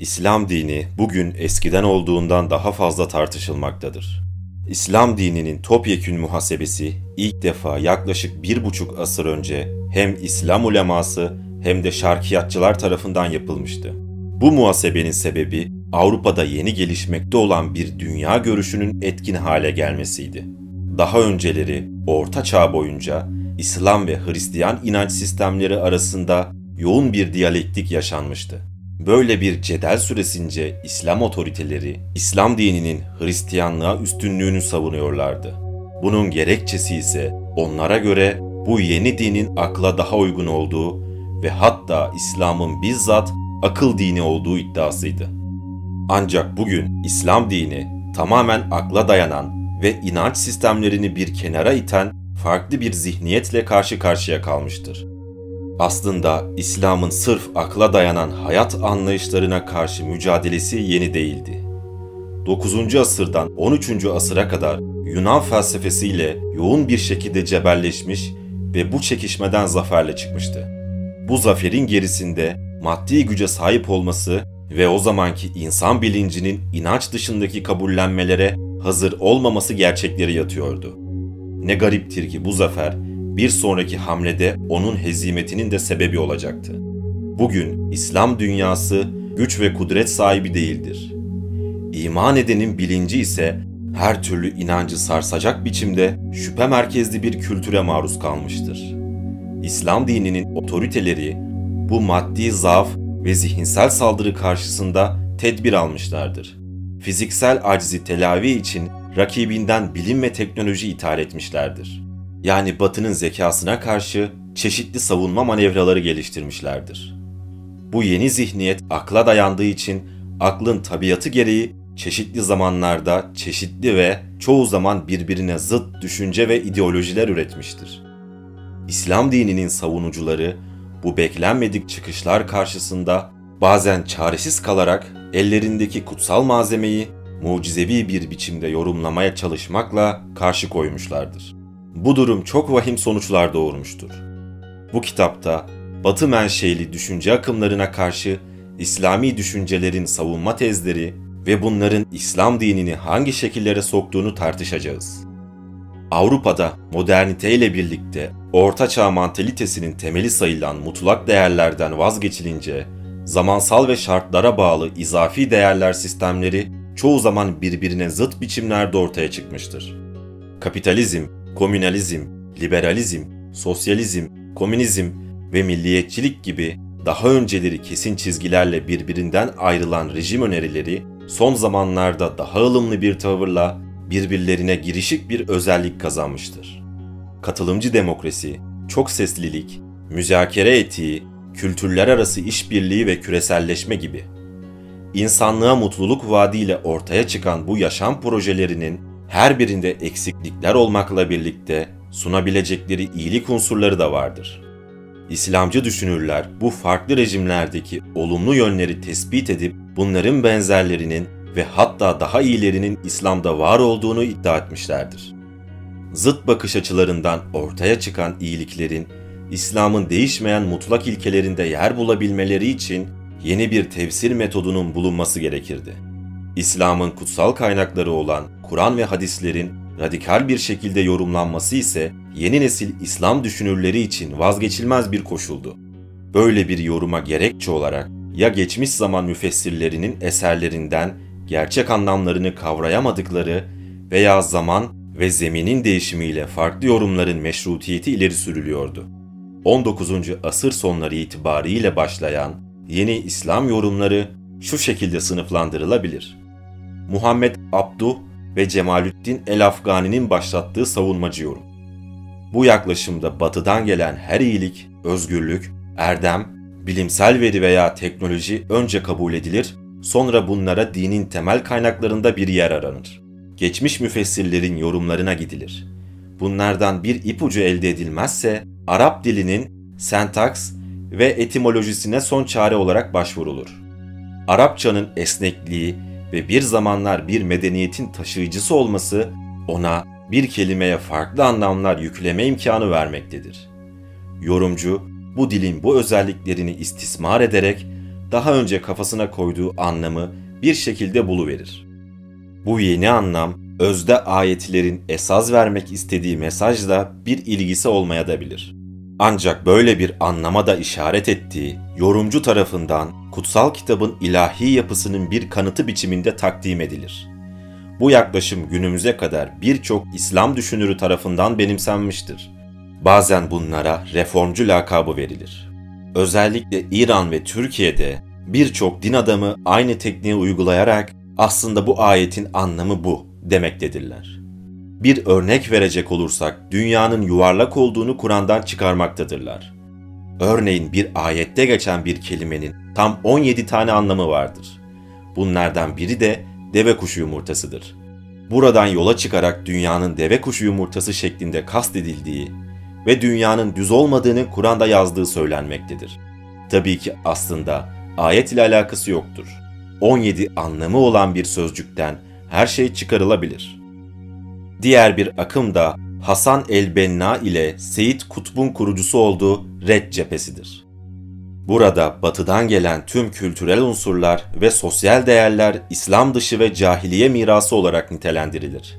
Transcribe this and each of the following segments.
İslam dini bugün eskiden olduğundan daha fazla tartışılmaktadır. İslam dininin topyekün muhasebesi ilk defa yaklaşık bir buçuk asır önce hem İslam uleması hem de şarkiyatçılar tarafından yapılmıştı. Bu muhasebenin sebebi Avrupa'da yeni gelişmekte olan bir dünya görüşünün etkin hale gelmesiydi. Daha önceleri Orta Çağ boyunca İslam ve Hristiyan inanç sistemleri arasında yoğun bir diyalektik yaşanmıştı. Böyle bir cedel süresince İslam otoriteleri İslam dininin Hristiyanlığa üstünlüğünü savunuyorlardı. Bunun gerekçesi ise onlara göre bu yeni dinin akla daha uygun olduğu ve hatta İslam'ın bizzat akıl dini olduğu iddiasıydı. Ancak bugün İslam dini tamamen akla dayanan ve inanç sistemlerini bir kenara iten farklı bir zihniyetle karşı karşıya kalmıştır. Aslında İslam'ın sırf akla dayanan hayat anlayışlarına karşı mücadelesi yeni değildi. 9. asırdan 13. asıra kadar Yunan felsefesiyle yoğun bir şekilde cebelleşmiş ve bu çekişmeden zaferle çıkmıştı. Bu zaferin gerisinde maddi güce sahip olması ve o zamanki insan bilincinin inanç dışındaki kabullenmelere hazır olmaması gerçekleri yatıyordu. Ne gariptir ki bu zafer bir sonraki hamlede onun hezimetinin de sebebi olacaktı. Bugün İslam dünyası güç ve kudret sahibi değildir. İman edenin bilinci ise her türlü inancı sarsacak biçimde şüphe merkezli bir kültüre maruz kalmıştır. İslam dininin otoriteleri bu maddi zaaf ve zihinsel saldırı karşısında tedbir almışlardır. Fiziksel acizi telavi için rakibinden bilim ve teknoloji ithal etmişlerdir. Yani Batı'nın zekasına karşı çeşitli savunma manevraları geliştirmişlerdir. Bu yeni zihniyet akla dayandığı için aklın tabiatı gereği çeşitli zamanlarda çeşitli ve çoğu zaman birbirine zıt düşünce ve ideolojiler üretmiştir. İslam dininin savunucuları bu beklenmedik çıkışlar karşısında bazen çaresiz kalarak ellerindeki kutsal malzemeyi mucizevi bir biçimde yorumlamaya çalışmakla karşı koymuşlardır. Bu durum çok vahim sonuçlar doğurmuştur. Bu kitapta Batı menşeli düşünce akımlarına karşı İslami düşüncelerin savunma tezleri ve bunların İslam dinini hangi şekillere soktuğunu tartışacağız. Avrupa'da modernite ile birlikte Orta Çağ mantalitesinin temeli sayılan mutlak değerlerden vazgeçilince zamansal ve şartlara bağlı izafi değerler sistemleri çoğu zaman birbirine zıt biçimlerde ortaya çıkmıştır. Kapitalizm, komünalizm, liberalizm, sosyalizm, komünizm ve milliyetçilik gibi daha önceleri kesin çizgilerle birbirinden ayrılan rejim önerileri son zamanlarda daha ılımlı bir tavırla birbirlerine girişik bir özellik kazanmıştır. Katılımcı demokrasi, çok seslilik, müzakere etiği, kültürler arası işbirliği ve küreselleşme gibi. İnsanlığa mutluluk vaadiyle ortaya çıkan bu yaşam projelerinin her birinde eksiklikler olmakla birlikte sunabilecekleri iyilik unsurları da vardır. İslamcı düşünürler bu farklı rejimlerdeki olumlu yönleri tespit edip bunların benzerlerinin ve hatta daha iyilerinin İslam'da var olduğunu iddia etmişlerdir. Zıt bakış açılarından ortaya çıkan iyiliklerin İslam'ın değişmeyen mutlak ilkelerinde yer bulabilmeleri için yeni bir tefsir metodunun bulunması gerekirdi. İslam'ın kutsal kaynakları olan Kur'an ve hadislerin radikal bir şekilde yorumlanması ise yeni nesil İslam düşünürleri için vazgeçilmez bir koşuldu. Böyle bir yoruma gerekçe olarak ya geçmiş zaman müfessirlerinin eserlerinden gerçek anlamlarını kavrayamadıkları veya zaman ve zeminin değişimiyle farklı yorumların meşrutiyeti ileri sürülüyordu. 19. asır sonları itibariyle başlayan yeni İslam yorumları şu şekilde sınıflandırılabilir. Muhammed Abduh ve Cemalüddin el-Afgani'nin başlattığı savunmacı yorum. Bu yaklaşımda batıdan gelen her iyilik, özgürlük, erdem, bilimsel veri veya teknoloji önce kabul edilir, sonra bunlara dinin temel kaynaklarında bir yer aranır. Geçmiş müfessirlerin yorumlarına gidilir. Bunlardan bir ipucu elde edilmezse Arap dilinin sentaks ve etimolojisine son çare olarak başvurulur. Arapçanın esnekliği ve bir zamanlar bir medeniyetin taşıyıcısı olması ona bir kelimeye farklı anlamlar yükleme imkanı vermektedir. Yorumcu bu dilin bu özelliklerini istismar ederek daha önce kafasına koyduğu anlamı bir şekilde buluverir. Bu yeni anlam özde ayetlerin esas vermek istediği mesajla bir ilgisi olmaya da bilir. Ancak böyle bir anlama da işaret ettiği yorumcu tarafından kutsal kitabın ilahi yapısının bir kanıtı biçiminde takdim edilir. Bu yaklaşım günümüze kadar birçok İslam düşünürü tarafından benimsenmiştir. Bazen bunlara reformcu lakabı verilir. Özellikle İran ve Türkiye'de birçok din adamı aynı tekniği uygulayarak aslında bu ayetin anlamı bu demektedirler. Bir örnek verecek olursak dünyanın yuvarlak olduğunu Kur'an'dan çıkarmaktadırlar. Örneğin bir ayette geçen bir kelimenin tam 17 tane anlamı vardır. Bunlardan biri de deve kuşu yumurtasıdır. Buradan yola çıkarak dünyanın deve kuşu yumurtası şeklinde kastedildiği ve dünyanın düz olmadığını Kur'an'da yazdığı söylenmektedir. Tabii ki aslında ayet ile alakası yoktur. 17 anlamı olan bir sözcükten her şey çıkarılabilir. Diğer bir akım da Hasan el-Benna ile Seyit Kutb'un kurucusu olduğu Red cephesidir. Burada batıdan gelen tüm kültürel unsurlar ve sosyal değerler İslam dışı ve cahiliye mirası olarak nitelendirilir.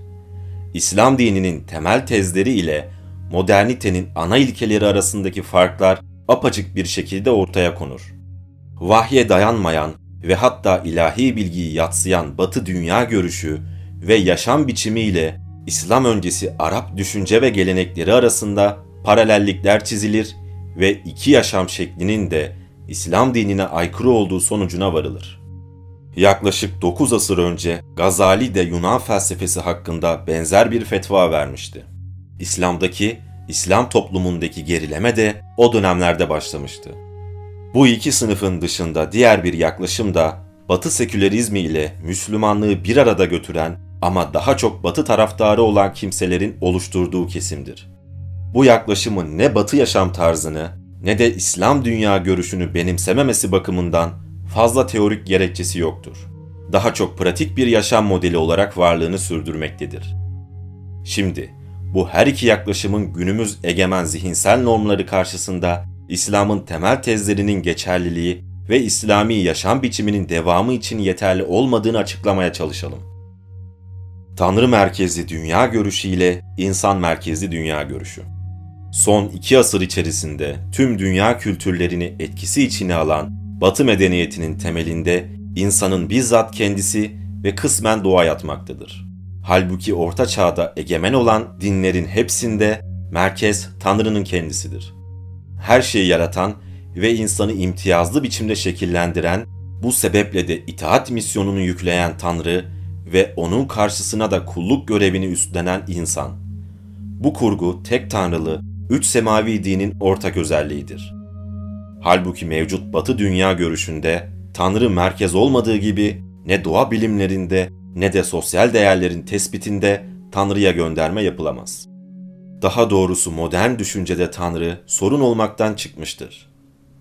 İslam dininin temel tezleri ile modernitenin ana ilkeleri arasındaki farklar apaçık bir şekilde ortaya konur. Vahye dayanmayan ve hatta ilahi bilgiyi yatsıyan Batı dünya görüşü ve yaşam biçimiyle İslam öncesi Arap düşünce ve gelenekleri arasında paralellikler çizilir ve iki yaşam şeklinin de İslam dinine aykırı olduğu sonucuna varılır. Yaklaşık 9 asır önce Gazali de Yunan felsefesi hakkında benzer bir fetva vermişti. İslam'daki, İslam toplumundaki gerileme de o dönemlerde başlamıştı. Bu iki sınıfın dışında diğer bir yaklaşım da Batı sekülerizmi ile Müslümanlığı bir arada götüren ama daha çok Batı taraftarı olan kimselerin oluşturduğu kesimdir. Bu yaklaşımın ne Batı yaşam tarzını ne de İslam dünya görüşünü benimsememesi bakımından fazla teorik gerekçesi yoktur. Daha çok pratik bir yaşam modeli olarak varlığını sürdürmektedir. Şimdi bu her iki yaklaşımın günümüz egemen zihinsel normları karşısında İslam'ın temel tezlerinin geçerliliği ve İslami yaşam biçiminin devamı için yeterli olmadığını açıklamaya çalışalım. Tanrı merkezli dünya görüşü ile insan merkezli dünya görüşü. Son iki asır içerisinde tüm dünya kültürlerini etkisi içine alan Batı medeniyetinin temelinde insanın bizzat kendisi ve kısmen doğa yatmaktadır. Halbuki Orta Çağ'da egemen olan dinlerin hepsinde merkez Tanrı'nın kendisidir. Her şeyi yaratan ve insanı imtiyazlı biçimde şekillendiren, bu sebeple de itaat misyonunu yükleyen Tanrı ve onun karşısına da kulluk görevini üstlenen insan. Bu kurgu tek tanrılı, üç semavi dinin ortak özelliğidir. Halbuki mevcut batı dünya görüşünde Tanrı merkez olmadığı gibi ne doğa bilimlerinde ne de sosyal değerlerin tespitinde Tanrı'ya gönderme yapılamaz. Daha doğrusu modern düşüncede Tanrı sorun olmaktan çıkmıştır.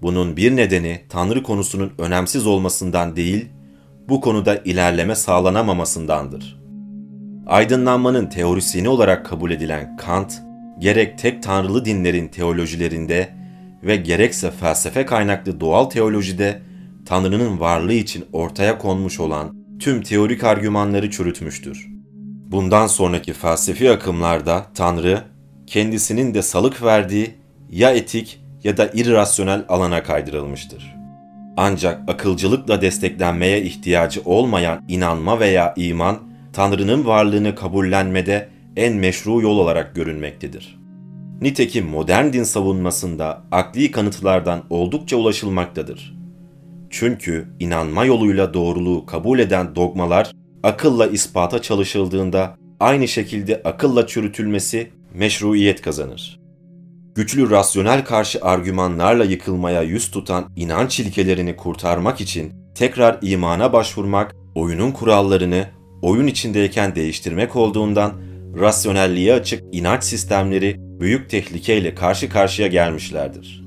Bunun bir nedeni Tanrı konusunun önemsiz olmasından değil, bu konuda ilerleme sağlanamamasındandır. Aydınlanmanın teorisyeni olarak kabul edilen Kant, gerek tek tanrılı dinlerin teolojilerinde ve gerekse felsefe kaynaklı doğal teolojide Tanrı'nın varlığı için ortaya konmuş olan tüm teorik argümanları çürütmüştür. Bundan sonraki felsefi akımlarda Tanrı, kendisinin de salık verdiği ya etik ya da irrasyonel alana kaydırılmıştır. Ancak akılcılıkla desteklenmeye ihtiyacı olmayan inanma veya iman, Tanrı'nın varlığını kabullenmede en meşru yol olarak görünmektedir. Nitekim modern din savunmasında akli kanıtlardan oldukça ulaşılmaktadır. Çünkü inanma yoluyla doğruluğu kabul eden dogmalar akılla ispata çalışıldığında aynı şekilde akılla çürütülmesi meşruiyet kazanır. Güçlü rasyonel karşı argümanlarla yıkılmaya yüz tutan inanç ilkelerini kurtarmak için tekrar imana başvurmak, oyunun kurallarını oyun içindeyken değiştirmek olduğundan rasyonelliğe açık inanç sistemleri büyük tehlikeyle karşı karşıya gelmişlerdir.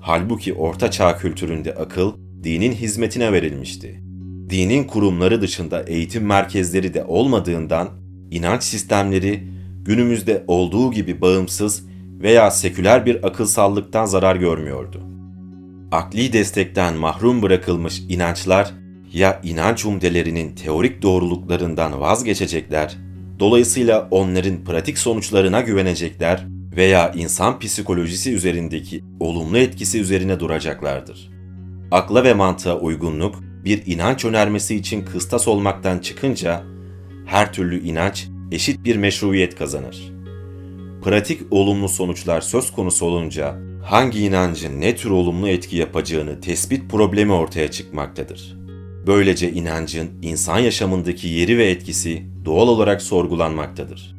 Halbuki Orta Çağ kültüründe akıl dinin hizmetine verilmişti. Dinin kurumları dışında eğitim merkezleri de olmadığından inanç sistemleri günümüzde olduğu gibi bağımsız veya seküler bir akılsallıktan zarar görmüyordu. akli destekten mahrum bırakılmış inançlar ya inanç umdelerinin teorik doğruluklarından vazgeçecekler, dolayısıyla onların pratik sonuçlarına güvenecekler veya insan psikolojisi üzerindeki olumlu etkisi üzerine duracaklardır. Akla ve mantığa uygunluk bir inanç önermesi için kıstas olmaktan çıkınca her türlü inanç eşit bir meşruiyet kazanır. Pratik olumlu sonuçlar söz konusu olunca hangi inancın ne tür olumlu etki yapacağını tespit problemi ortaya çıkmaktadır. Böylece inancın insan yaşamındaki yeri ve etkisi doğal olarak sorgulanmaktadır.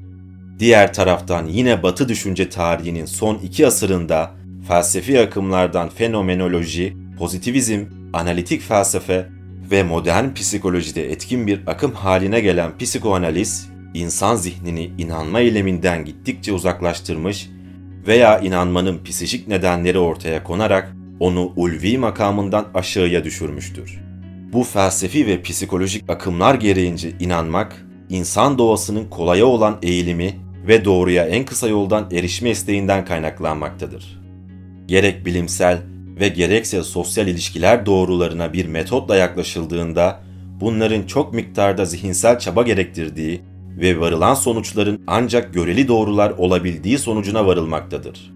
Diğer taraftan yine Batı düşünce tarihinin son iki asırında felsefi akımlardan fenomenoloji, pozitivizm, analitik felsefe ve modern psikolojide etkin bir akım haline gelen psikoanaliz, insan zihnini inanma eyleminden gittikçe uzaklaştırmış veya inanmanın psikik nedenleri ortaya konarak onu ulvi makamından aşağıya düşürmüştür. Bu felsefi ve psikolojik akımlar gereğince inanmak, insan doğasının kolaya olan eğilimi ve doğruya en kısa yoldan erişme isteğinden kaynaklanmaktadır. Gerek bilimsel ve gerekse sosyal ilişkiler doğrularına bir metotla yaklaşıldığında bunların çok miktarda zihinsel çaba gerektirdiği ve varılan sonuçların ancak göreli doğrular olabildiği sonucuna varılmaktadır.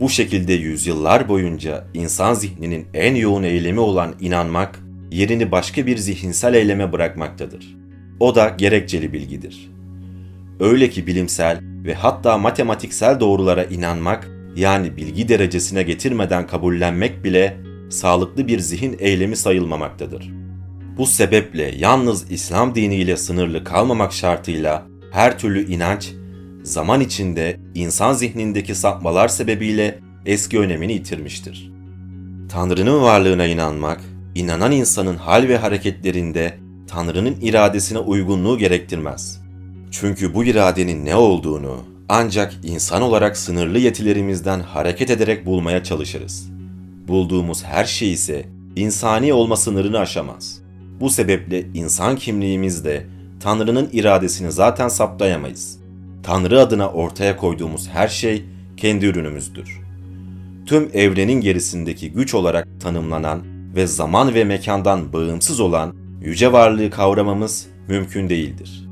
Bu şekilde yüzyıllar boyunca insan zihninin en yoğun eylemi olan inanmak, yerini başka bir zihinsel eyleme bırakmaktadır. O da gerekçeli bilgidir. Öyle ki bilimsel ve hatta matematiksel doğrulara inanmak, yani bilgi derecesine getirmeden kabullenmek bile sağlıklı bir zihin eylemi sayılmamaktadır. Bu sebeple yalnız İslam diniyle sınırlı kalmamak şartıyla her türlü inanç, zaman içinde insan zihnindeki sapmalar sebebiyle eski önemini yitirmiştir. Tanrı'nın varlığına inanmak, inanan insanın hal ve hareketlerinde Tanrı'nın iradesine uygunluğu gerektirmez. Çünkü bu iradenin ne olduğunu ancak insan olarak sınırlı yetilerimizden hareket ederek bulmaya çalışırız. Bulduğumuz her şey ise insani olma sınırını aşamaz. Bu sebeple insan kimliğimizde Tanrı'nın iradesini zaten saptayamayız. Tanrı adına ortaya koyduğumuz her şey kendi ürünümüzdür. Tüm evrenin gerisindeki güç olarak tanımlanan ve zaman ve mekandan bağımsız olan yüce varlığı kavramamız mümkün değildir.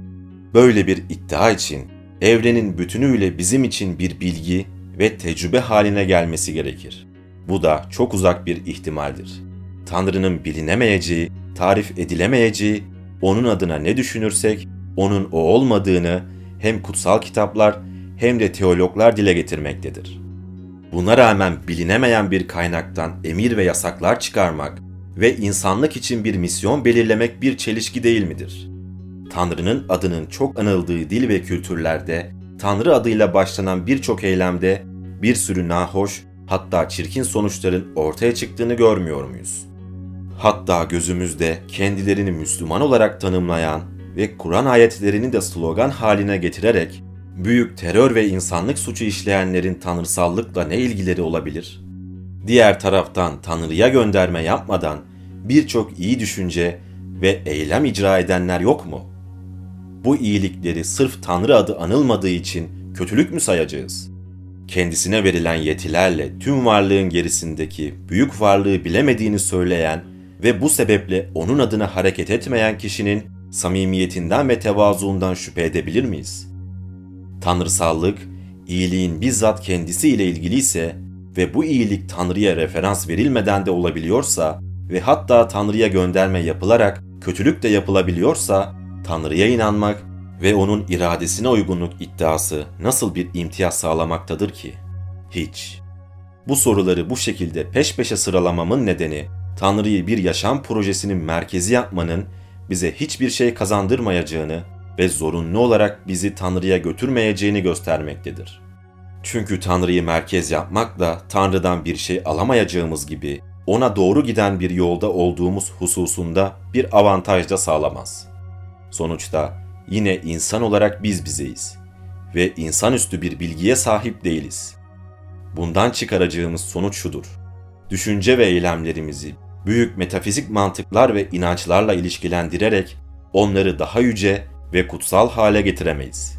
Böyle bir iddia için evrenin bütünüyle bizim için bir bilgi ve tecrübe haline gelmesi gerekir. Bu da çok uzak bir ihtimaldir. Tanrı'nın bilinemeyeceği, tarif edilemeyeceği, onun adına ne düşünürsek onun o olmadığını hem kutsal kitaplar hem de teologlar dile getirmektedir. Buna rağmen bilinemeyen bir kaynaktan emir ve yasaklar çıkarmak ve insanlık için bir misyon belirlemek bir çelişki değil midir? Tanrı'nın adının çok anıldığı dil ve kültürlerde, Tanrı adıyla başlanan birçok eylemde bir sürü nahoş, hatta çirkin sonuçların ortaya çıktığını görmüyor muyuz? Hatta gözümüzde kendilerini Müslüman olarak tanımlayan ve Kur'an ayetlerini de slogan haline getirerek büyük terör ve insanlık suçu işleyenlerin tanrısallıkla ne ilgileri olabilir? Diğer taraftan Tanrı'ya gönderme yapmadan birçok iyi düşünce ve eylem icra edenler yok mu? Bu iyilikleri sırf Tanrı adı anılmadığı için kötülük mü sayacağız? Kendisine verilen yetilerle tüm varlığın gerisindeki büyük varlığı bilemediğini söyleyen ve bu sebeple onun adına hareket etmeyen kişinin samimiyetinden ve tevazuundan şüphe edebilir miyiz? Tanrısallık, iyiliğin bizzat kendisiyle ilgili ise ve bu iyilik Tanrı'ya referans verilmeden de olabiliyorsa ve hatta Tanrı'ya gönderme yapılarak kötülük de yapılabiliyorsa Tanrı'ya inanmak ve onun iradesine uygunluk iddiası nasıl bir imtiyaz sağlamaktadır ki? Hiç. Bu soruları bu şekilde peş peşe sıralamamın nedeni Tanrı'yı bir yaşam projesinin merkezi yapmanın bize hiçbir şey kazandırmayacağını ve zorunlu olarak bizi Tanrı'ya götürmeyeceğini göstermektedir. Çünkü Tanrı'yı merkez yapmakla Tanrı'dan bir şey alamayacağımız gibi ona doğru giden bir yolda olduğumuz hususunda bir avantaj da sağlamaz. Sonuçta yine insan olarak biz bizeyiz ve insanüstü bir bilgiye sahip değiliz. Bundan çıkaracağımız sonuç şudur. Düşünce ve eylemlerimizi büyük metafizik mantıklar ve inançlarla ilişkilendirerek onları daha yüce ve kutsal hale getiremeyiz.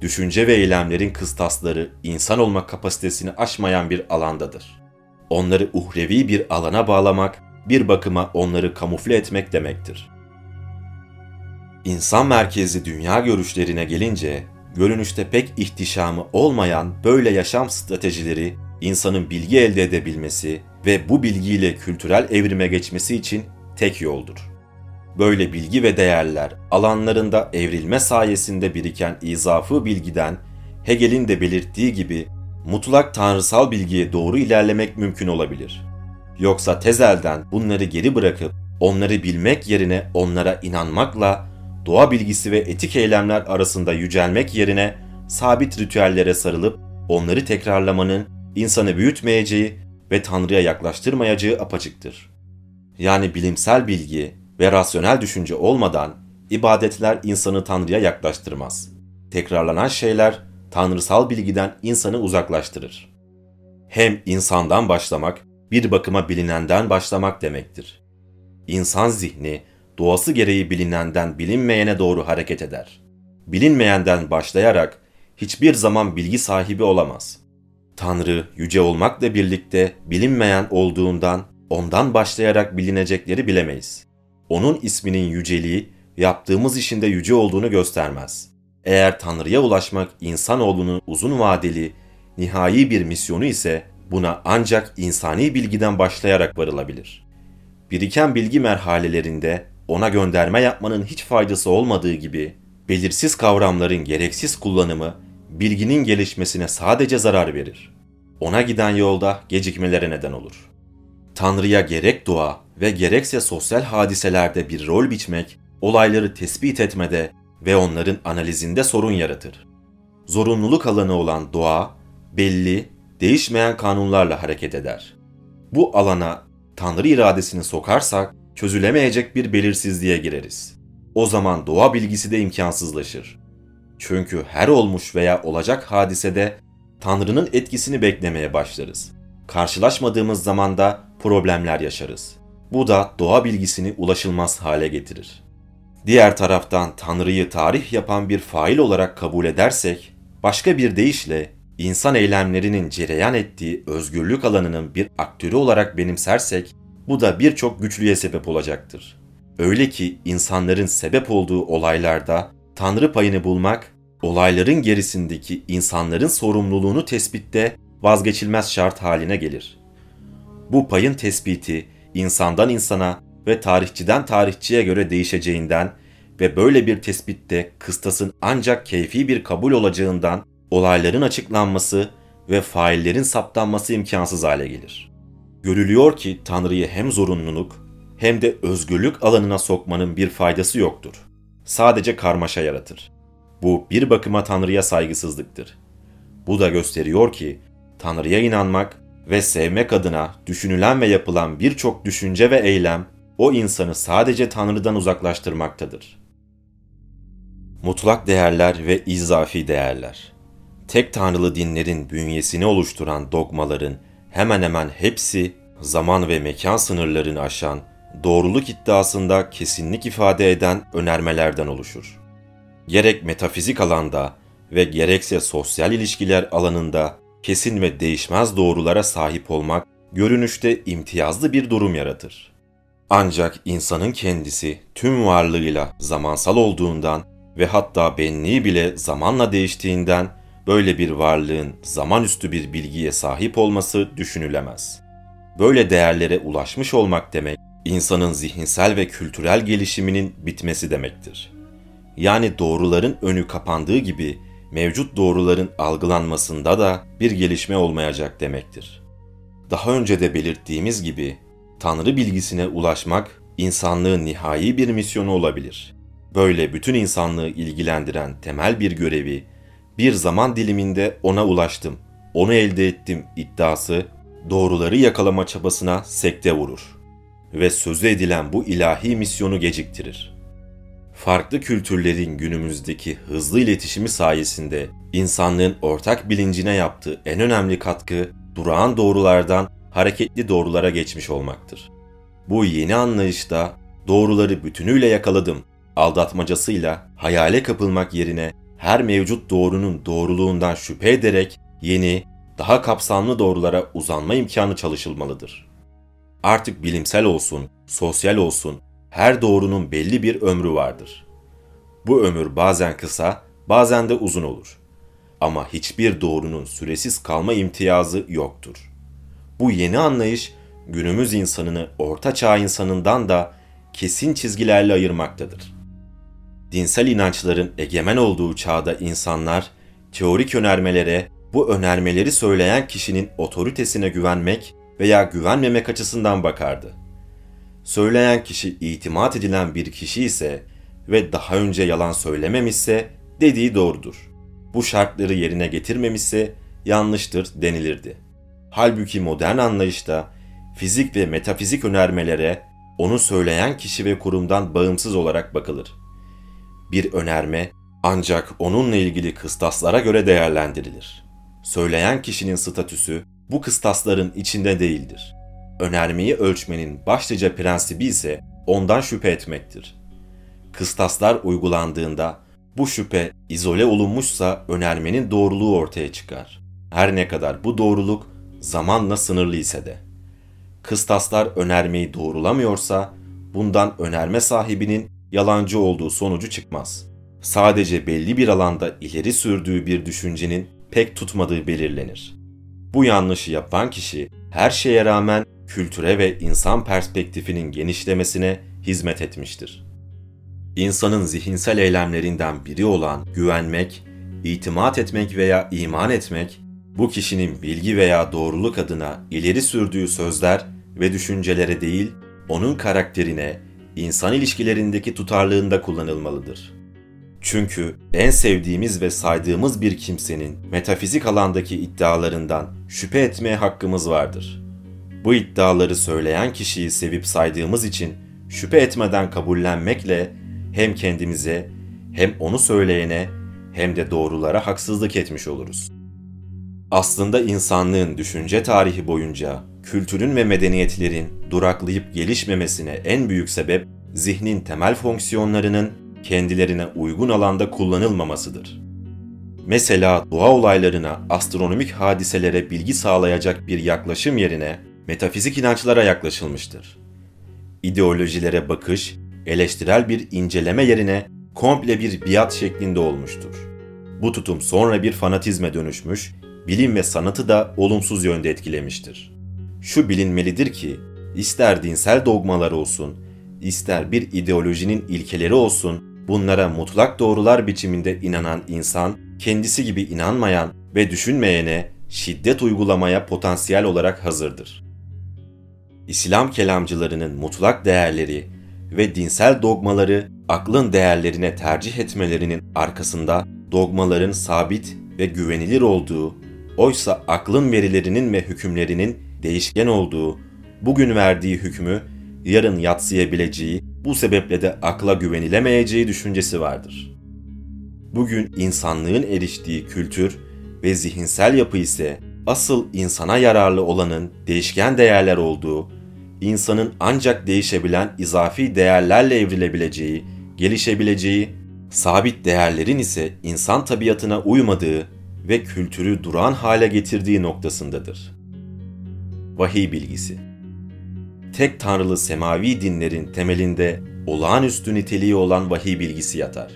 Düşünce ve eylemlerin kıstasları insan olma kapasitesini aşmayan bir alandadır. onları uhrevi bir alana bağlamak, bir bakıma onları kamufle etmek demektir. İnsan merkezli dünya görüşlerine gelince, görünüşte pek ihtişamı olmayan böyle yaşam stratejileri insanın bilgi elde edebilmesi ve bu bilgiyle kültürel evrime geçmesi için tek yoldur. Böyle bilgi ve değerler alanlarında evrilme sayesinde biriken izafı bilgiden Hegel'in de belirttiği gibi mutlak tanrısal bilgiye doğru ilerlemek mümkün olabilir. Yoksa tezelden bunları geri bırakıp onları bilmek yerine onlara inanmakla doğa bilgisi ve etik eylemler arasında yücelmek yerine sabit ritüellere sarılıp onları tekrarlamanın insanı büyütmeyeceği ve Tanrı'ya yaklaştırmayacağı apaçıktır. Yani bilimsel bilgi ve rasyonel düşünce olmadan ibadetler insanı Tanrı'ya yaklaştırmaz. Tekrarlanan şeyler tanrısal bilgiden insanı uzaklaştırır. Hem insandan başlamak, bir bakıma bilinenden başlamak demektir. İnsan zihni, doğası gereği bilinenden bilinmeyene doğru hareket eder. Bilinmeyenden başlayarak hiçbir zaman bilgi sahibi olamaz. Tanrı yüce olmakla birlikte bilinmeyen olduğundan ondan başlayarak bilinecekleri bilemeyiz. Onun isminin yüceliği yaptığımız işinde yüce olduğunu göstermez. Eğer Tanrı'ya ulaşmak insanoğlunun uzun vadeli, nihai bir misyonu ise buna ancak insani bilgiden başlayarak varılabilir. Biriken bilgi merhalelerinde ona gönderme yapmanın hiç faydası olmadığı gibi belirsiz kavramların gereksiz kullanımı bilginin gelişmesine sadece zarar verir. Ona giden yolda gecikmelere neden olur. Tanrı'ya gerek dua ve gerekse sosyal hadiselerde bir rol biçmek, olayları tespit etmede ve onların analizinde sorun yaratır. Zorunluluk alanı olan doğa, belli, değişmeyen kanunlarla hareket eder. Bu alana Tanrı iradesini sokarsak çözülemeyecek bir belirsizliğe gireriz. O zaman doğa bilgisi de imkansızlaşır. Çünkü her olmuş veya olacak hadisede Tanrı'nın etkisini beklemeye başlarız. Karşılaşmadığımız zaman da problemler yaşarız. Bu da doğa bilgisini ulaşılmaz hale getirir. Diğer taraftan Tanrı'yı tarih yapan bir fail olarak kabul edersek, başka bir deyişle insan eylemlerinin cereyan ettiği özgürlük alanının bir aktörü olarak benimsersek, bu da birçok güçlüye sebep olacaktır. Öyle ki insanların sebep olduğu olaylarda Tanrı payını bulmak, olayların gerisindeki insanların sorumluluğunu tespitte vazgeçilmez şart haline gelir. Bu payın tespiti insandan insana ve tarihçiden tarihçiye göre değişeceğinden ve böyle bir tespitte kıstasın ancak keyfi bir kabul olacağından olayların açıklanması ve faillerin saptanması imkansız hale gelir. Görülüyor ki Tanrı'yı hem zorunluluk hem de özgürlük alanına sokmanın bir faydası yoktur. Sadece karmaşa yaratır. Bu bir bakıma Tanrı'ya saygısızlıktır. Bu da gösteriyor ki Tanrı'ya inanmak ve sevmek adına düşünülen ve yapılan birçok düşünce ve eylem o insanı sadece Tanrı'dan uzaklaştırmaktadır. Mutlak değerler ve izafi değerler. Tek tanrılı dinlerin bünyesini oluşturan dogmaların hemen hemen hepsi zaman ve mekan sınırlarını aşan, doğruluk iddiasında kesinlik ifade eden önermelerden oluşur. Gerek metafizik alanda ve gerekse sosyal ilişkiler alanında kesin ve değişmez doğrulara sahip olmak görünüşte imtiyazlı bir durum yaratır. Ancak insanın kendisi tüm varlığıyla zamansal olduğundan ve hatta benliği bile zamanla değiştiğinden böyle bir varlığın zamanüstü bir bilgiye sahip olması düşünülemez. Böyle değerlere ulaşmış olmak demek, insanın zihinsel ve kültürel gelişiminin bitmesi demektir. Yani doğruların önü kapandığı gibi mevcut doğruların algılanmasında da bir gelişme olmayacak demektir. Daha önce de belirttiğimiz gibi Tanrı bilgisine ulaşmak insanlığın nihai bir misyonu olabilir. Böyle bütün insanlığı ilgilendiren temel bir görevi bir zaman diliminde ona ulaştım, onu elde ettim iddiası doğruları yakalama çabasına sekte vurur ve sözü edilen bu ilahi misyonu geciktirir farklı kültürlerin günümüzdeki hızlı iletişimi sayesinde insanlığın ortak bilincine yaptığı en önemli katkı durağan doğrulardan hareketli doğrulara geçmiş olmaktır. Bu yeni anlayışta doğruları bütünüyle yakaladım aldatmacasıyla hayale kapılmak yerine her mevcut doğrunun doğruluğundan şüphe ederek yeni, daha kapsamlı doğrulara uzanma imkanı çalışılmalıdır. Artık bilimsel olsun, sosyal olsun, her doğrunun belli bir ömrü vardır. Bu ömür bazen kısa, bazen de uzun olur. Ama hiçbir doğrunun süresiz kalma imtiyazı yoktur. Bu yeni anlayış günümüz insanını orta çağ insanından da kesin çizgilerle ayırmaktadır. Dinsel inançların egemen olduğu çağda insanlar teorik önermelere, bu önermeleri söyleyen kişinin otoritesine güvenmek veya güvenmemek açısından bakardı. Söyleyen kişi itimat edilen bir kişi ise ve daha önce yalan söylememişse dediği doğrudur. Bu şartları yerine getirmemişse yanlıştır denilirdi. Halbuki modern anlayışta fizik ve metafizik önermelere onu söyleyen kişi ve kurumdan bağımsız olarak bakılır. Bir önerme ancak onunla ilgili kıstaslara göre değerlendirilir. Söyleyen kişinin statüsü bu kıstasların içinde değildir. Önermeyi ölçmenin başlıca prensibi ise ondan şüphe etmektir. Kıstaslar uygulandığında bu şüphe izole olunmuşsa önermenin doğruluğu ortaya çıkar. Her ne kadar bu doğruluk zamanla sınırlı ise de. Kıstaslar önermeyi doğrulamıyorsa bundan önerme sahibinin yalancı olduğu sonucu çıkmaz. Sadece belli bir alanda ileri sürdüğü bir düşüncenin pek tutmadığı belirlenir. Bu yanlışı yapan kişi her şeye rağmen kültüre ve insan perspektifinin genişlemesine hizmet etmiştir. İnsanın zihinsel eylemlerinden biri olan güvenmek, itimat etmek veya iman etmek, bu kişinin bilgi veya doğruluk adına ileri sürdüğü sözler ve düşüncelere değil, onun karakterine, insan ilişkilerindeki tutarlığında kullanılmalıdır. Çünkü en sevdiğimiz ve saydığımız bir kimsenin metafizik alandaki iddialarından şüphe etmeye hakkımız vardır. Bu iddiaları söyleyen kişiyi sevip saydığımız için şüphe etmeden kabullenmekle hem kendimize hem onu söyleyene hem de doğrulara haksızlık etmiş oluruz. Aslında insanlığın düşünce tarihi boyunca kültürün ve medeniyetlerin duraklayıp gelişmemesine en büyük sebep zihnin temel fonksiyonlarının kendilerine uygun alanda kullanılmamasıdır. Mesela doğa olaylarına, astronomik hadiselere bilgi sağlayacak bir yaklaşım yerine metafizik inançlara yaklaşılmıştır. İdeolojilere bakış, eleştirel bir inceleme yerine komple bir biat şeklinde olmuştur. Bu tutum sonra bir fanatizme dönüşmüş, bilim ve sanatı da olumsuz yönde etkilemiştir. Şu bilinmelidir ki, ister dinsel dogmalar olsun, ister bir ideolojinin ilkeleri olsun, bunlara mutlak doğrular biçiminde inanan insan, kendisi gibi inanmayan ve düşünmeyene şiddet uygulamaya potansiyel olarak hazırdır. İslam kelamcılarının mutlak değerleri ve dinsel dogmaları aklın değerlerine tercih etmelerinin arkasında dogmaların sabit ve güvenilir olduğu, oysa aklın verilerinin ve hükümlerinin değişken olduğu, bugün verdiği hükmü yarın yatsıyabileceği, bu sebeple de akla güvenilemeyeceği düşüncesi vardır. Bugün insanlığın eriştiği kültür ve zihinsel yapı ise asıl insana yararlı olanın değişken değerler olduğu, insanın ancak değişebilen izafi değerlerle evrilebileceği, gelişebileceği, sabit değerlerin ise insan tabiatına uymadığı ve kültürü duran hale getirdiği noktasındadır. Vahiy bilgisi Tek tanrılı semavi dinlerin temelinde olağanüstü niteliği olan vahiy bilgisi yatar.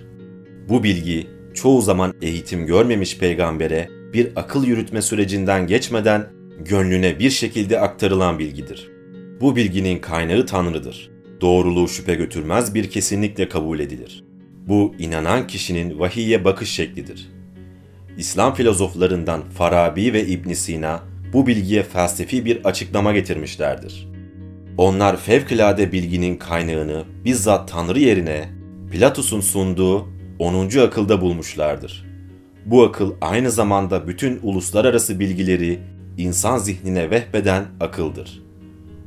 Bu bilgi çoğu zaman eğitim görmemiş peygambere bir akıl yürütme sürecinden geçmeden gönlüne bir şekilde aktarılan bilgidir. Bu bilginin kaynağı Tanrı'dır. Doğruluğu şüphe götürmez bir kesinlikle kabul edilir. Bu inanan kişinin vahiye bakış şeklidir. İslam filozoflarından Farabi ve İbn Sina bu bilgiye felsefi bir açıklama getirmişlerdir. Onlar fevkalade bilginin kaynağını bizzat Tanrı yerine Platus'un sunduğu 10. akılda bulmuşlardır. Bu akıl aynı zamanda bütün uluslararası bilgileri insan zihnine vehbeden akıldır.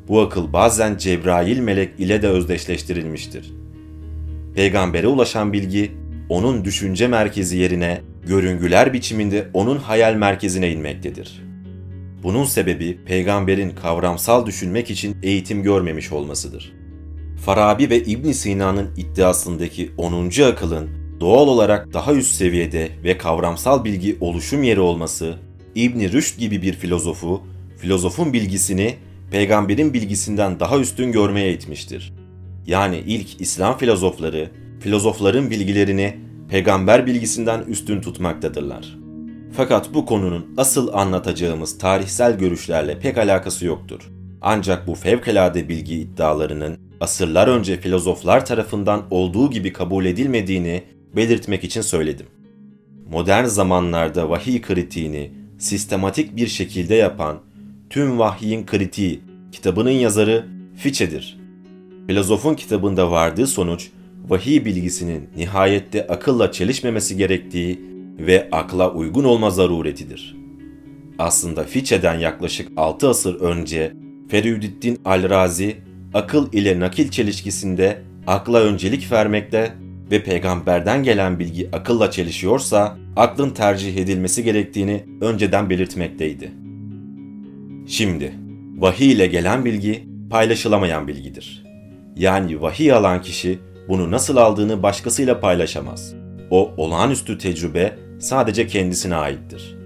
Bu akıl bazen Cebrail melek ile de özdeşleştirilmiştir. Peygambere ulaşan bilgi onun düşünce merkezi yerine görüngüler biçiminde onun hayal merkezine inmektedir. Bunun sebebi peygamberin kavramsal düşünmek için eğitim görmemiş olmasıdır. Farabi ve İbn Sina'nın iddiasındaki 10. akılın doğal olarak daha üst seviyede ve kavramsal bilgi oluşum yeri olması, İbn Rüşd gibi bir filozofu, filozofun bilgisini peygamberin bilgisinden daha üstün görmeye itmiştir. Yani ilk İslam filozofları, filozofların bilgilerini peygamber bilgisinden üstün tutmaktadırlar. Fakat bu konunun asıl anlatacağımız tarihsel görüşlerle pek alakası yoktur. Ancak bu fevkalade bilgi iddialarının asırlar önce filozoflar tarafından olduğu gibi kabul edilmediğini belirtmek için söyledim. Modern zamanlarda vahiy kritiğini sistematik bir şekilde yapan Tüm Vahyin Kritiği kitabının yazarı Fiçe'dir. Filozofun kitabında vardığı sonuç, vahiy bilgisinin nihayette akılla çelişmemesi gerektiği ve akla uygun olma zaruretidir. Aslında Fiçe'den yaklaşık 6 asır önce Ferüddin Al-Razi akıl ile nakil çelişkisinde akla öncelik vermekte ve peygamberden gelen bilgi akılla çelişiyorsa aklın tercih edilmesi gerektiğini önceden belirtmekteydi. Şimdi vahiy ile gelen bilgi paylaşılamayan bilgidir. Yani vahiy alan kişi bunu nasıl aldığını başkasıyla paylaşamaz. O olağanüstü tecrübe sadece kendisine aittir.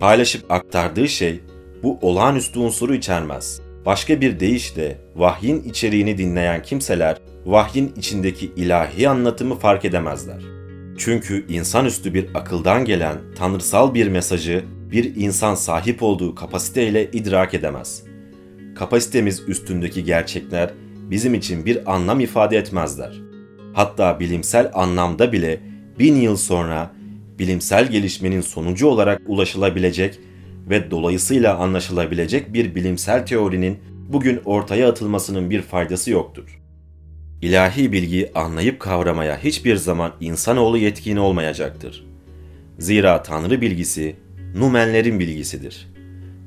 Paylaşıp aktardığı şey bu olağanüstü unsuru içermez. Başka bir deyişle vahyin içeriğini dinleyen kimseler vahyin içindeki ilahi anlatımı fark edemezler. Çünkü insanüstü bir akıldan gelen tanrısal bir mesajı bir insan sahip olduğu kapasiteyle idrak edemez. Kapasitemiz üstündeki gerçekler bizim için bir anlam ifade etmezler. Hatta bilimsel anlamda bile bin yıl sonra bilimsel gelişmenin sonucu olarak ulaşılabilecek ve dolayısıyla anlaşılabilecek bir bilimsel teorinin bugün ortaya atılmasının bir faydası yoktur. İlahi bilgiyi anlayıp kavramaya hiçbir zaman insanoğlu yetkin olmayacaktır. Zira Tanrı bilgisi numenlerin bilgisidir.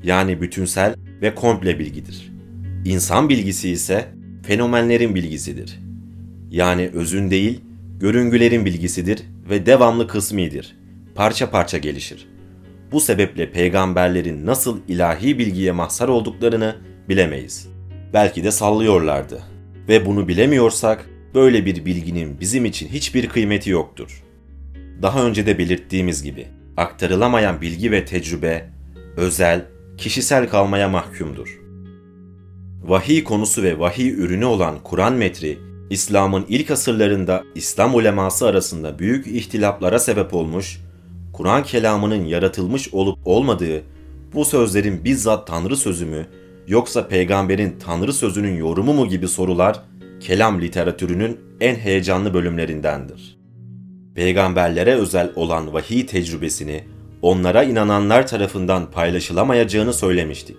Yani bütünsel ve komple bilgidir. İnsan bilgisi ise fenomenlerin bilgisidir. Yani özün değil, görüngülerin bilgisidir ve devamlı kısmidir. Parça parça gelişir. Bu sebeple peygamberlerin nasıl ilahi bilgiye mahsar olduklarını bilemeyiz. Belki de sallıyorlardı. Ve bunu bilemiyorsak böyle bir bilginin bizim için hiçbir kıymeti yoktur. Daha önce de belirttiğimiz gibi aktarılamayan bilgi ve tecrübe özel, kişisel kalmaya mahkumdur. Vahiy konusu ve vahiy ürünü olan Kur'an metri, İslam'ın ilk asırlarında İslam uleması arasında büyük ihtilaplara sebep olmuş, Kur'an kelamının yaratılmış olup olmadığı, bu sözlerin bizzat Tanrı sözü mü, yoksa peygamberin Tanrı sözünün yorumu mu gibi sorular, kelam literatürünün en heyecanlı bölümlerindendir peygamberlere özel olan vahiy tecrübesini onlara inananlar tarafından paylaşılamayacağını söylemiştik.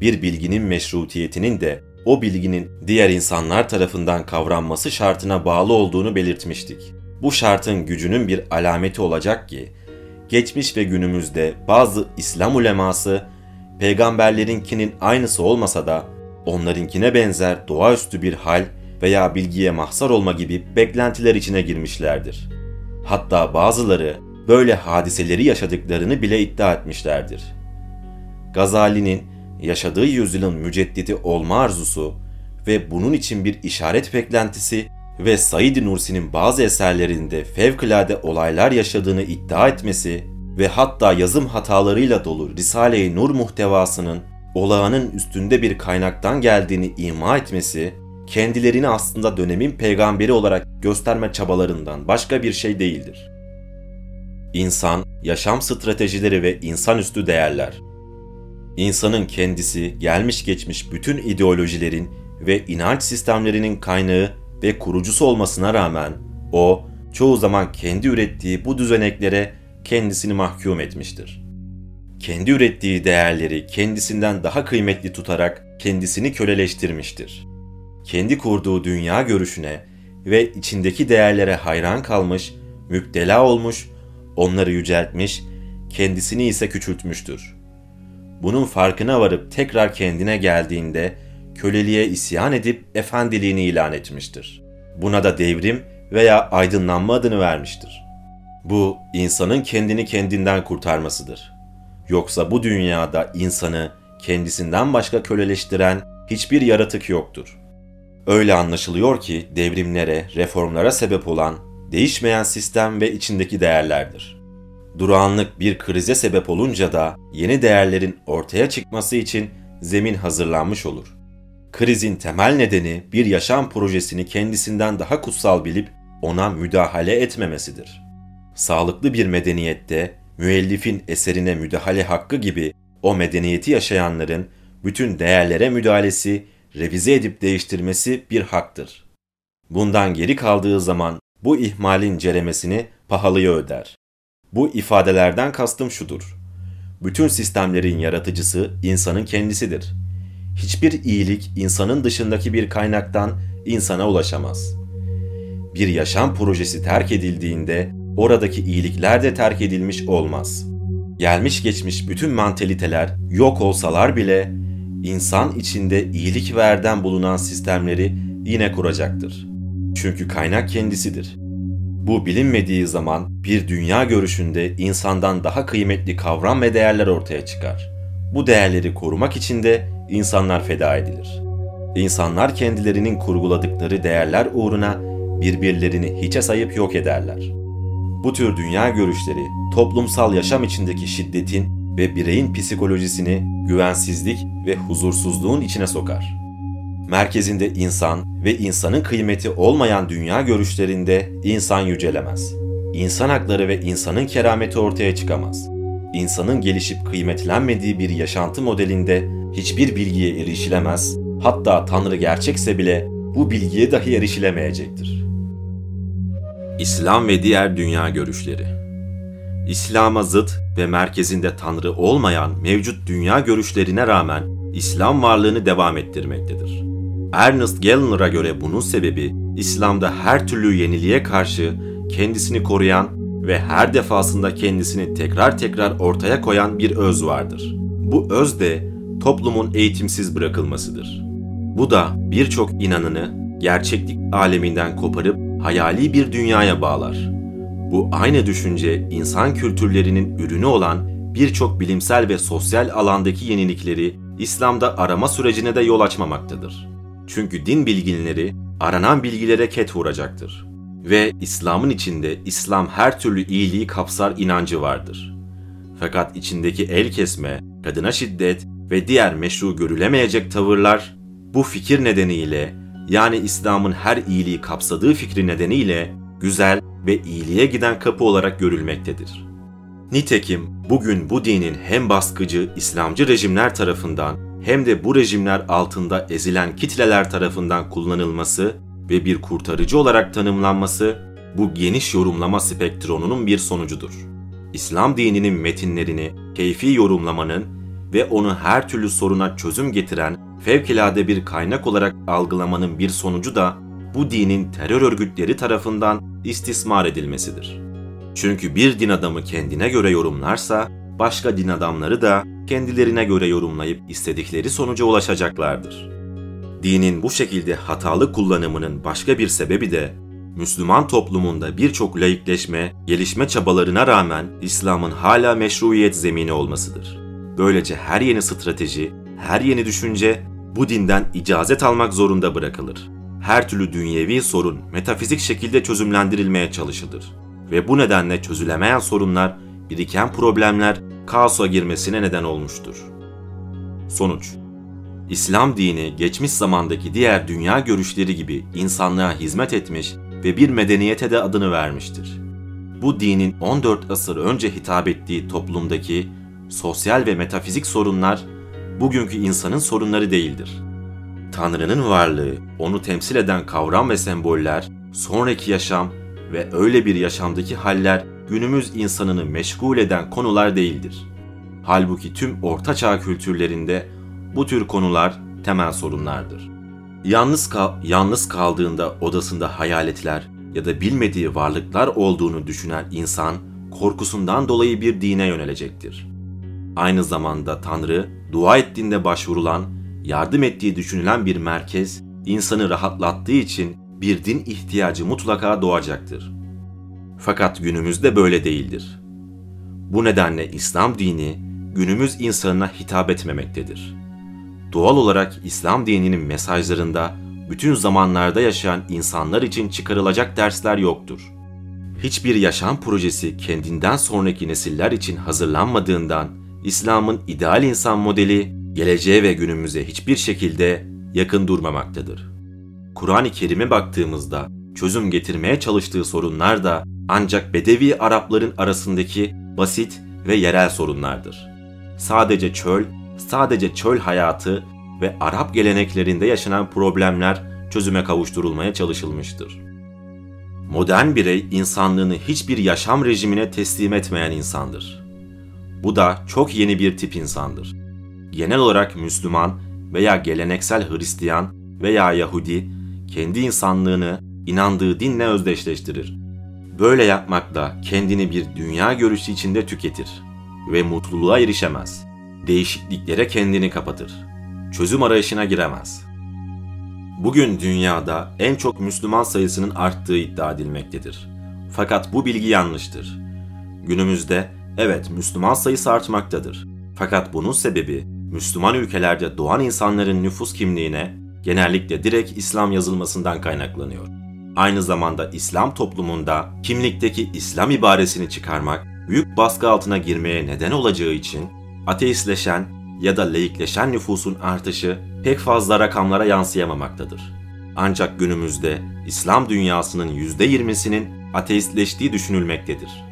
Bir bilginin meşrutiyetinin de o bilginin diğer insanlar tarafından kavranması şartına bağlı olduğunu belirtmiştik. Bu şartın gücünün bir alameti olacak ki, geçmiş ve günümüzde bazı İslam uleması, peygamberlerinkinin aynısı olmasa da onlarınkine benzer doğaüstü bir hal veya bilgiye mahsar olma gibi beklentiler içine girmişlerdir. Hatta bazıları böyle hadiseleri yaşadıklarını bile iddia etmişlerdir. Gazali'nin yaşadığı yüzyılın müceddidi olma arzusu ve bunun için bir işaret beklentisi ve Said Nursi'nin bazı eserlerinde fevkalade olaylar yaşadığını iddia etmesi ve hatta yazım hatalarıyla dolu Risale-i Nur muhtevasının olağanın üstünde bir kaynaktan geldiğini ima etmesi kendilerini aslında dönemin peygamberi olarak gösterme çabalarından başka bir şey değildir. İnsan, yaşam stratejileri ve insanüstü değerler. İnsanın kendisi gelmiş geçmiş bütün ideolojilerin ve inanç sistemlerinin kaynağı ve kurucusu olmasına rağmen o çoğu zaman kendi ürettiği bu düzeneklere kendisini mahkum etmiştir. Kendi ürettiği değerleri kendisinden daha kıymetli tutarak kendisini köleleştirmiştir kendi kurduğu dünya görüşüne ve içindeki değerlere hayran kalmış, müptela olmuş, onları yüceltmiş, kendisini ise küçültmüştür. Bunun farkına varıp tekrar kendine geldiğinde köleliğe isyan edip efendiliğini ilan etmiştir. Buna da devrim veya aydınlanma adını vermiştir. Bu insanın kendini kendinden kurtarmasıdır. Yoksa bu dünyada insanı kendisinden başka köleleştiren hiçbir yaratık yoktur.'' Öyle anlaşılıyor ki devrimlere, reformlara sebep olan değişmeyen sistem ve içindeki değerlerdir. Durağanlık bir krize sebep olunca da yeni değerlerin ortaya çıkması için zemin hazırlanmış olur. Krizin temel nedeni bir yaşam projesini kendisinden daha kutsal bilip ona müdahale etmemesidir. Sağlıklı bir medeniyette müellifin eserine müdahale hakkı gibi o medeniyeti yaşayanların bütün değerlere müdahalesi, revize edip değiştirmesi bir haktır. Bundan geri kaldığı zaman bu ihmalin ceremesini pahalıya öder. Bu ifadelerden kastım şudur. Bütün sistemlerin yaratıcısı insanın kendisidir. Hiçbir iyilik insanın dışındaki bir kaynaktan insana ulaşamaz. Bir yaşam projesi terk edildiğinde oradaki iyilikler de terk edilmiş olmaz. Gelmiş geçmiş bütün mantaliteler yok olsalar bile insan içinde iyilik ve erdem bulunan sistemleri yine kuracaktır. Çünkü kaynak kendisidir. Bu bilinmediği zaman bir dünya görüşünde insandan daha kıymetli kavram ve değerler ortaya çıkar. Bu değerleri korumak için de insanlar feda edilir. İnsanlar kendilerinin kurguladıkları değerler uğruna birbirlerini hiçe sayıp yok ederler. Bu tür dünya görüşleri toplumsal yaşam içindeki şiddetin ve bireyin psikolojisini güvensizlik ve huzursuzluğun içine sokar. Merkezinde insan ve insanın kıymeti olmayan dünya görüşlerinde insan yücelemez. İnsan hakları ve insanın kerameti ortaya çıkamaz. İnsanın gelişip kıymetlenmediği bir yaşantı modelinde hiçbir bilgiye erişilemez, hatta Tanrı gerçekse bile bu bilgiye dahi erişilemeyecektir. İslam ve diğer dünya görüşleri İslam'a zıt ve merkezinde Tanrı olmayan mevcut dünya görüşlerine rağmen İslam varlığını devam ettirmektedir. Ernest Gellner'a göre bunun sebebi İslam'da her türlü yeniliğe karşı kendisini koruyan ve her defasında kendisini tekrar tekrar ortaya koyan bir öz vardır. Bu öz de toplumun eğitimsiz bırakılmasıdır. Bu da birçok inanını gerçeklik aleminden koparıp hayali bir dünyaya bağlar. Bu aynı düşünce insan kültürlerinin ürünü olan birçok bilimsel ve sosyal alandaki yenilikleri İslam'da arama sürecine de yol açmamaktadır. Çünkü din bilginleri aranan bilgilere ket vuracaktır. Ve İslam'ın içinde İslam her türlü iyiliği kapsar inancı vardır. Fakat içindeki el kesme, kadına şiddet ve diğer meşru görülemeyecek tavırlar bu fikir nedeniyle yani İslam'ın her iyiliği kapsadığı fikri nedeniyle güzel ve iyiliğe giden kapı olarak görülmektedir. Nitekim bugün bu dinin hem baskıcı İslamcı rejimler tarafından hem de bu rejimler altında ezilen kitleler tarafından kullanılması ve bir kurtarıcı olarak tanımlanması bu geniş yorumlama spektronunun bir sonucudur. İslam dininin metinlerini keyfi yorumlamanın ve onu her türlü soruna çözüm getiren fevkalade bir kaynak olarak algılamanın bir sonucu da bu dinin terör örgütleri tarafından istismar edilmesidir. Çünkü bir din adamı kendine göre yorumlarsa, başka din adamları da kendilerine göre yorumlayıp istedikleri sonuca ulaşacaklardır. Dinin bu şekilde hatalı kullanımının başka bir sebebi de Müslüman toplumunda birçok laikleşme, gelişme çabalarına rağmen İslam'ın hala meşruiyet zemini olmasıdır. Böylece her yeni strateji, her yeni düşünce bu dinden icazet almak zorunda bırakılır. Her türlü dünyevi sorun metafizik şekilde çözümlendirilmeye çalışılır. Ve bu nedenle çözülemeyen sorunlar, biriken problemler kaosa girmesine neden olmuştur. Sonuç İslam dini geçmiş zamandaki diğer dünya görüşleri gibi insanlığa hizmet etmiş ve bir medeniyete de adını vermiştir. Bu dinin 14 asır önce hitap ettiği toplumdaki sosyal ve metafizik sorunlar bugünkü insanın sorunları değildir. Tanrı'nın varlığı, onu temsil eden kavram ve semboller, sonraki yaşam ve öyle bir yaşamdaki haller günümüz insanını meşgul eden konular değildir. Halbuki tüm ortaçağ kültürlerinde bu tür konular temel sorunlardır. Yalnız, kal yalnız kaldığında odasında hayaletler ya da bilmediği varlıklar olduğunu düşünen insan korkusundan dolayı bir dine yönelecektir. Aynı zamanda Tanrı dua ettiğinde başvurulan, yardım ettiği düşünülen bir merkez insanı rahatlattığı için bir din ihtiyacı mutlaka doğacaktır. Fakat günümüzde böyle değildir. Bu nedenle İslam dini günümüz insanına hitap etmemektedir. Doğal olarak İslam dininin mesajlarında bütün zamanlarda yaşayan insanlar için çıkarılacak dersler yoktur. hiçbir yaşam projesi kendinden sonraki nesiller için hazırlanmadığından İslam'ın ideal insan modeli geleceğe ve günümüze hiçbir şekilde yakın durmamaktadır. Kur'an-ı Kerim'e baktığımızda çözüm getirmeye çalıştığı sorunlar da ancak Bedevi Arapların arasındaki basit ve yerel sorunlardır. Sadece çöl, sadece çöl hayatı ve Arap geleneklerinde yaşanan problemler çözüme kavuşturulmaya çalışılmıştır. Modern birey insanlığını hiçbir yaşam rejimine teslim etmeyen insandır. Bu da çok yeni bir tip insandır. Genel olarak Müslüman veya geleneksel Hristiyan veya Yahudi kendi insanlığını inandığı dinle özdeşleştirir. Böyle yapmakla kendini bir dünya görüşü içinde tüketir ve mutluluğa erişemez. Değişikliklere kendini kapatır. Çözüm arayışına giremez. Bugün dünyada en çok Müslüman sayısının arttığı iddia edilmektedir. Fakat bu bilgi yanlıştır. Günümüzde evet Müslüman sayısı artmaktadır. Fakat bunun sebebi Müslüman ülkelerde doğan insanların nüfus kimliğine genellikle direkt İslam yazılmasından kaynaklanıyor. Aynı zamanda İslam toplumunda kimlikteki İslam ibaresini çıkarmak büyük baskı altına girmeye neden olacağı için ateistleşen ya da laikleşen nüfusun artışı pek fazla rakamlara yansıyamamaktadır. Ancak günümüzde İslam dünyasının %20'sinin ateistleştiği düşünülmektedir.